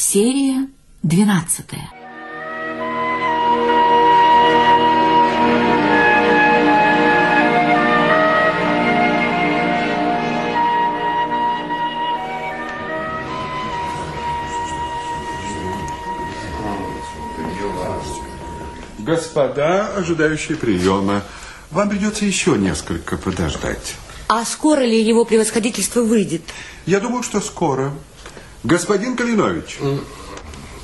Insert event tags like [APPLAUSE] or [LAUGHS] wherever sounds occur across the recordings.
Серия двенадцатая. Господа, ожидающие приема, вам придется еще несколько подождать. А скоро ли его превосходительство выйдет? Я думаю, что скоро. Господин Калинович.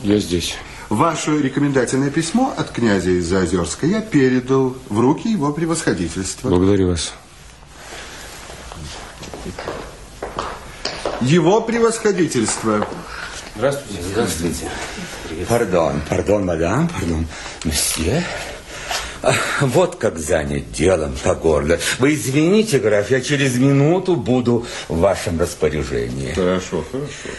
Я здесь. Ваше рекомендательное письмо от князя из Заозерска я передал в руки его превосходительства. Благодарю вас. Его превосходительство. Здравствуйте. Здравствуйте. Пардон, пардон, мадам, пардон, месье. А, Вот как занят делом по горло. Вы извините, граф, я через минуту буду в вашем распоряжении. Хорошо, хорошо.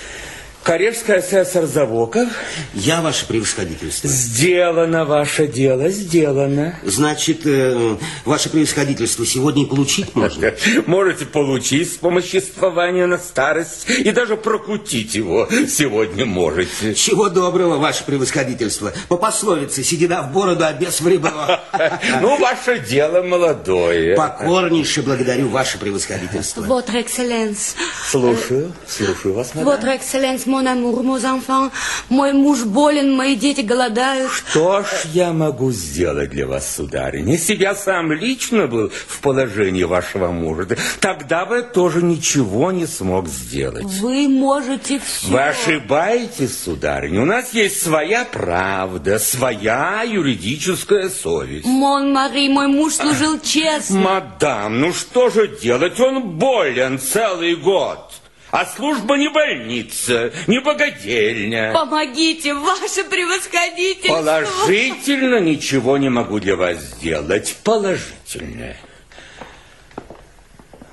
Коллежский асессор Завоков. Я, ваше превосходительство. Сделано ваше дело, сделано. Значит, э, ваше превосходительство сегодня и получить можно? [LAUGHS] Можете получить вспомоществование на старость и даже прокутить его сегодня можете. Чего доброго, ваше превосходительство. По пословице, седина в бороду, а без в ребро. [LAUGHS] Ну, ваше дело молодое. Покорнейше благодарю ваше превосходительство. Votre Excellence. Слушаю, слушаю вас, мадам. Votre Excellence, mon amour, mon enfant. Мой муж болен, мои дети голодают. Что ж я могу сделать для вас, сударыня? Если я сам лично был в положении вашего мужа, тогда бы тоже ничего не смог сделать. Вы можете все. Вы ошибаетесь, сударыня. У нас есть своя правда, своя юридическая совесть. Мон Мари, мой муж служил [LAUGHS] честно. Мадам, ну что же делать? Он болен целый год. А служба не больница, не богадельня. Помогите, ваше превосходительство. Положительно ничего не могу для вас сделать. Положительно.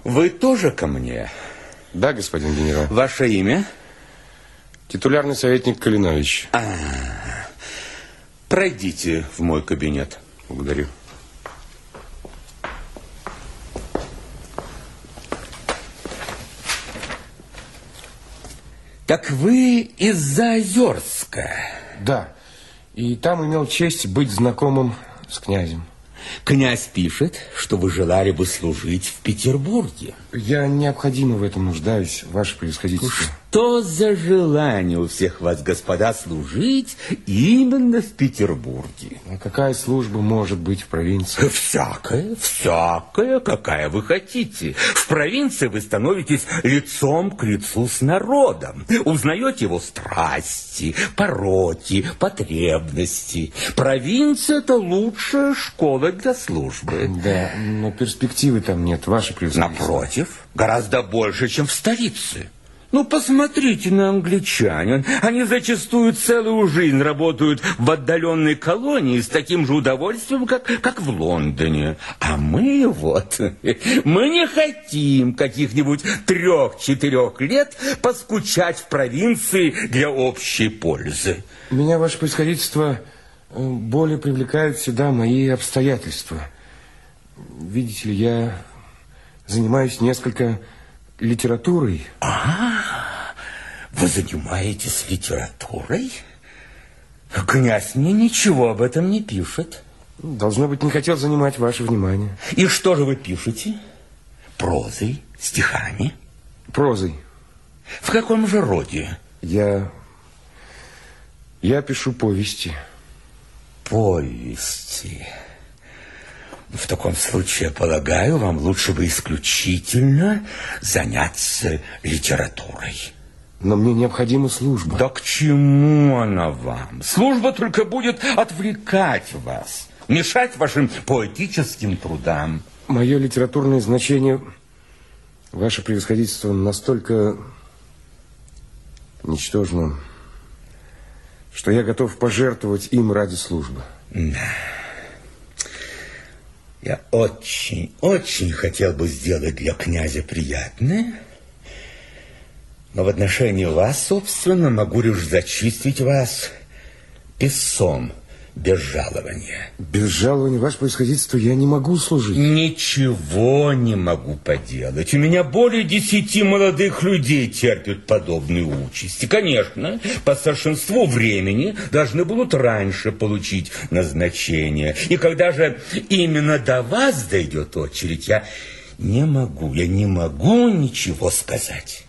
Вы тоже ко мне? Да, господин генерал. Ваше имя? Титулярный советник Калинович. Пройдите в мой кабинет. Благодарю. Так вы из Заозерска. Да. И там имел честь быть знакомым с князем. Князь пишет, что вы желали бы служить в Петербурге. Я необходимо в этом нуждаюсь, ваше превосходительство. Что за желание у всех вас, господа, служить именно в Петербурге? А какая служба может быть в провинции? Всякая, всякая, какая вы хотите. В провинции вы становитесь лицом к лицу с народом. Узнаете его страсти, пороки, потребности. Провинция – это лучшая школа для службы. Да, но перспективы там нет, ваше превосходительство. Напротив, гораздо больше, чем в столице. Ну, посмотрите на англичан. Они зачастую целую жизнь работают в отдаленной колонии с таким же удовольствием, как, как в Лондоне. А мы вот, [LAUGHS] мы не хотим каких-нибудь трех-четырех лет поскучать в провинции для общей пользы. Меня, ваше превосходительство, э, более привлекают сюда мои обстоятельства. Видите ли, я занимаюсь несколько литературой. Вы занимаетесь литературой? Князь мне ничего об этом не пишет. Должно быть, не хотел занимать ваше внимание. И что же вы пишете? Прозой, стихами? Прозой. В каком же роде? Я... Я пишу повести. Повести. В таком случае, полагаю, вам лучше бы исключительно заняться литературой. Но мне необходима служба. Да к чему она вам? Служба только будет отвлекать вас, мешать вашим поэтическим трудам. Мое литературное значение, ваше превосходительство, настолько ничтожно, что я готов пожертвовать им ради службы. Я очень, очень хотел бы сделать для князя приятное, но в отношении вас, собственно, могу лишь зачистить вас песцом без жалования. Без жалования, ваше происходительство, я не могу служить. Ничего не могу поделать. У меня более десяти молодых людей терпят подобные участи. Конечно, по старшинству времени должны будут раньше получить назначение. И когда же именно до вас дойдет очередь, я не могу, я не могу ничего сказать.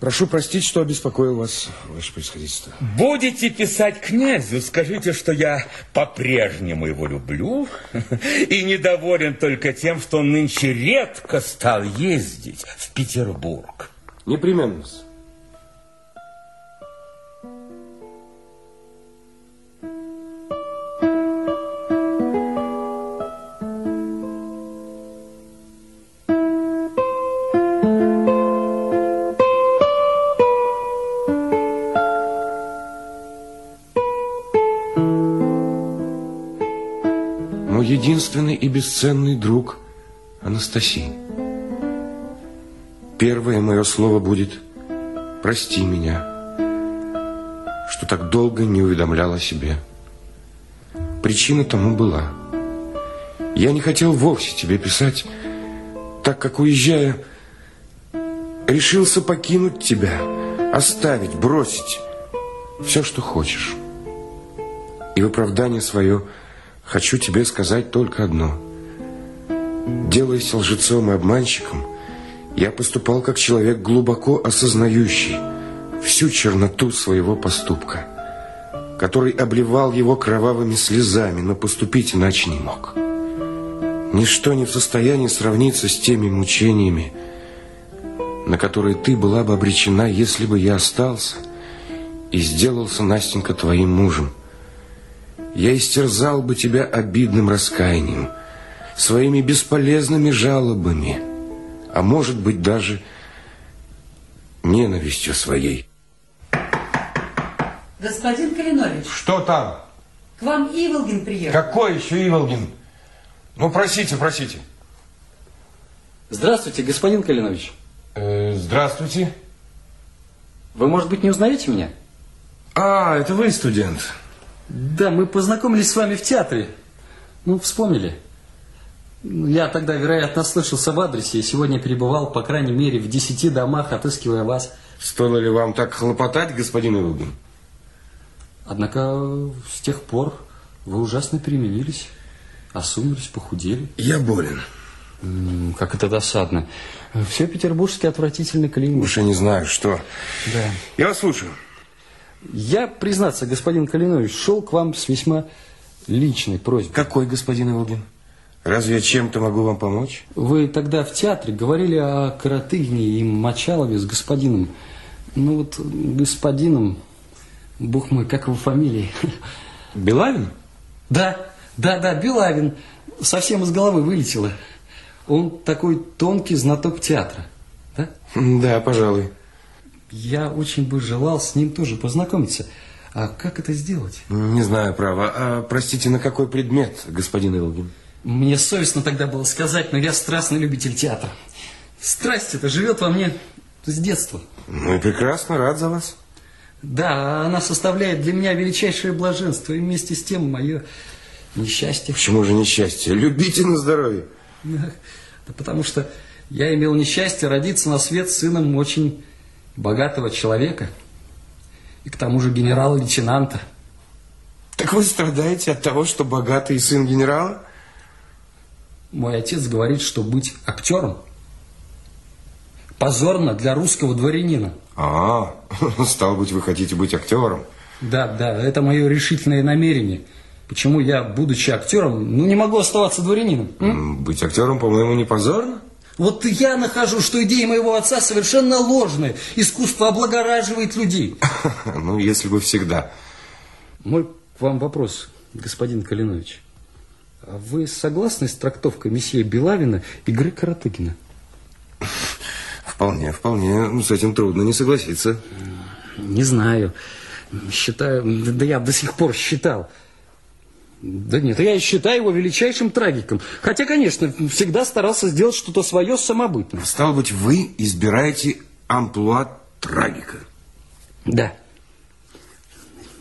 Прошу простить, что обеспокоил вас, ваше происходительство. Будете писать князю, скажите, что я по-прежнему его люблю [LAUGHS] и недоволен только тем, что он нынче редко стал ездить в Петербург. Непременно. Мой единственный и бесценный друг Анастасия. Первое мое слово будет «Прости меня, что так долго не уведомлял о себе». Причина тому была. Я не хотел вовсе тебе писать, так как, уезжая, решился покинуть тебя, оставить, бросить все, что хочешь. И в оправдание свое хочу тебе сказать только одно. Делаясь лжецом и обманщиком, я поступал как человек, глубоко осознающий всю черноту своего поступка, который обливал его кровавыми слезами, но поступить иначе не мог. Ничто не в состоянии сравниться с теми мучениями, на которые ты была бы обречена, если бы я остался и сделался, Настенька, твоим мужем. Я истерзал бы тебя обидным раскаянием, своими бесполезными жалобами, а может быть даже ненавистью своей. Господин Калинович, Что там? к вам Иволгин приехал. Какой еще Иволгин? Ну, просите, просите. Здравствуйте, господин Калинович. Э, здравствуйте. Вы, может быть, не узнаете меня? А, это вы студент. Да, мы познакомились с вами в театре. Ну, вспомнили. Ну, Я тогда, вероятно, слышался в адресе и сегодня перебывал, по крайней мере, в десяти домах, отыскивая вас. Стоило ли вам так хлопотать, господин Иволгин? Однако с тех пор вы ужасно переменились, осунулись, похудели. Я болен. Как это досадно. Все петербургский отвратительный климат. Уж я не знаю, что. Да. Я вас слушаю. Я, признаться, господин Калинович, шел к вам с весьма личной просьбой. Какой господин Иволгин? Разве я чем-то могу вам помочь? Вы тогда в театре говорили о Каратыгине и Мочалове с господином. Ну вот господином, бог мой, как его фамилия? Белавин? Да, да, да, Белавин. Совсем из головы вылетело. Он такой тонкий знаток театра. Да? Да, пожалуй. Я очень бы желал с ним тоже познакомиться. А как это сделать? Не знаю, право. А, простите, на какой предмет, господин Иволгин? Мне совестно тогда было сказать, но я страстный любитель театра. Страсть эта живет во мне с детства. Ну и прекрасно, рад за вас. Да, она составляет для меня величайшее блаженство и вместе с тем мое несчастье. Почему же несчастье? Любите на здоровье. Да, потому что я имел несчастье родиться на свет сыном очень богатого человека. И к тому же генерала-лейтенанта. Так вы страдаете от того, что богатый сын генерала? Мой отец говорит, что быть актером позорно для русского дворянина. А, [LAUGHS] стал быть, вы хотите быть актером. Да, да, это мое решительное намерение. Почему я, будучи актером, ну не могу оставаться дворянином? М, Быть актером, по-моему, не позорно? Вот я нахожу, что идеи моего отца совершенно ложные. Искусство облагораживает людей. [LAUGHS] Ну, если бы всегда. Мой к вам вопрос, господин Калинович. А вы согласны с трактовкой месье Белавина игры Каратыгина? [LAUGHS] Вполне, вполне. Ну, с этим трудно не согласиться. Не знаю. Считаю, да я до сих пор считал. Да нет, я считаю его величайшим трагиком. Хотя, конечно, всегда старался сделать что-то свое самобытное. Стало быть, вы избираете амплуа трагика. Да.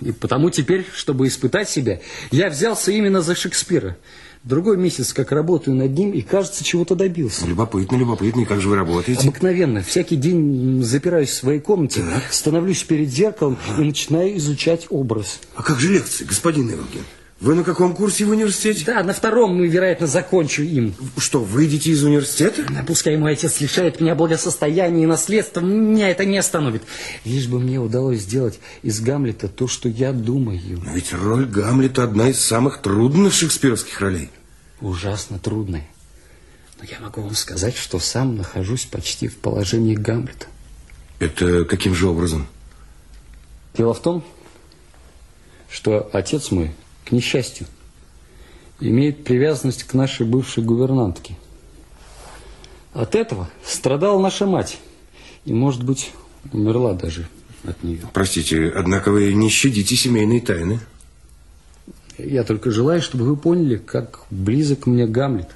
И потому теперь, чтобы испытать себя, я взялся именно за Шекспира. Другой месяц, как работаю над ним, и, кажется, чего-то добился. Любопытно, любопытно. И как же вы работаете? Обыкновенно. Всякий день запираюсь в своей комнате, становлюсь перед зеркалом и начинаю изучать образ. А как же лекции, господин Иволгин? Вы на каком курсе в университете? Да, на втором, ну, вероятно, закончу им. Что, выйдете из университета? Да, Пускай мой отец лишает меня благосостояния и наследства, меня это не остановит. Лишь бы мне удалось сделать из Гамлета то, что я думаю. Но ведь роль Гамлета одна из самых трудных шекспировских ролей. Ужасно трудная. Но я могу вам сказать, что сам нахожусь почти в положении Гамлета. Это каким же образом? Дело в том, что отец мой, к несчастью, имеет привязанность к нашей бывшей гувернантке. От этого страдала наша мать. И, может быть, умерла даже от нее. Простите, однако вы не щадите семейные тайны. Я только желаю, чтобы вы поняли, как близок мне Гамлет.